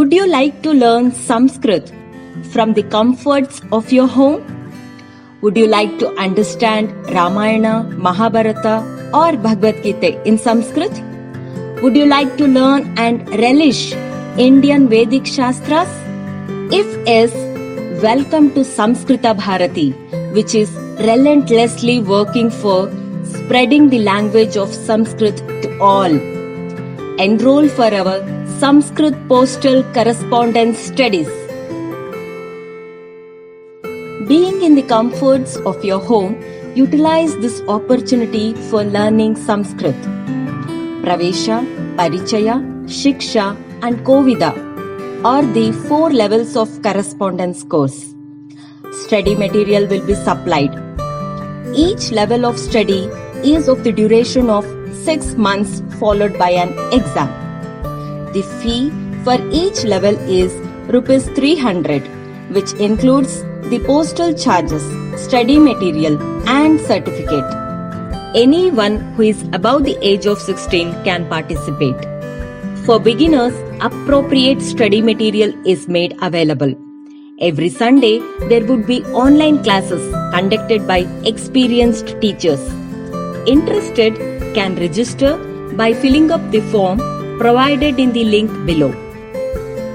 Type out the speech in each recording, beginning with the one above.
Would you like to learn Sanskrit from the comforts of your home? Would you like to understand Ramayana, Mahabharata, or Bhagavad Gita in Sanskrit? Would you like to learn and relish Indian Vedic Shastras? If yes, welcome to Samskrita Bharati, which is relentlessly working for spreading the language of Sanskrit to all. Enroll for our Sanskrit Postal Correspondence Studies. Being in the comforts of your home, utilize this opportunity for learning Sanskrit. Pravesha, Parichaya, Shiksha, and Kovida are the four levels of correspondence course. Study material will be supplied. Each level of study is of the duration of 6 months followed by an exam. The fee for each level is rupees 300 which includes the postal charges, study material and certificate. Anyone who is above the age of 16 can participate. For beginners, appropriate study material is made available. Every Sunday, there would be online classes conducted by experienced teachers. Interested can register by filling up the form provided in the link below.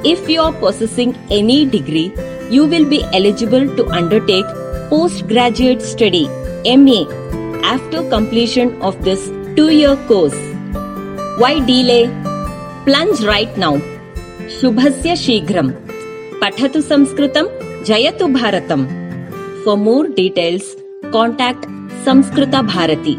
If you are possessing any degree, you will be eligible to undertake postgraduate study MA after completion of this two-year course. Why delay? Plunge right now. Shubhasya Shigram. Pathatu Samskritam Jayatu Bharatam. For more details, contact Samskrita Bharati.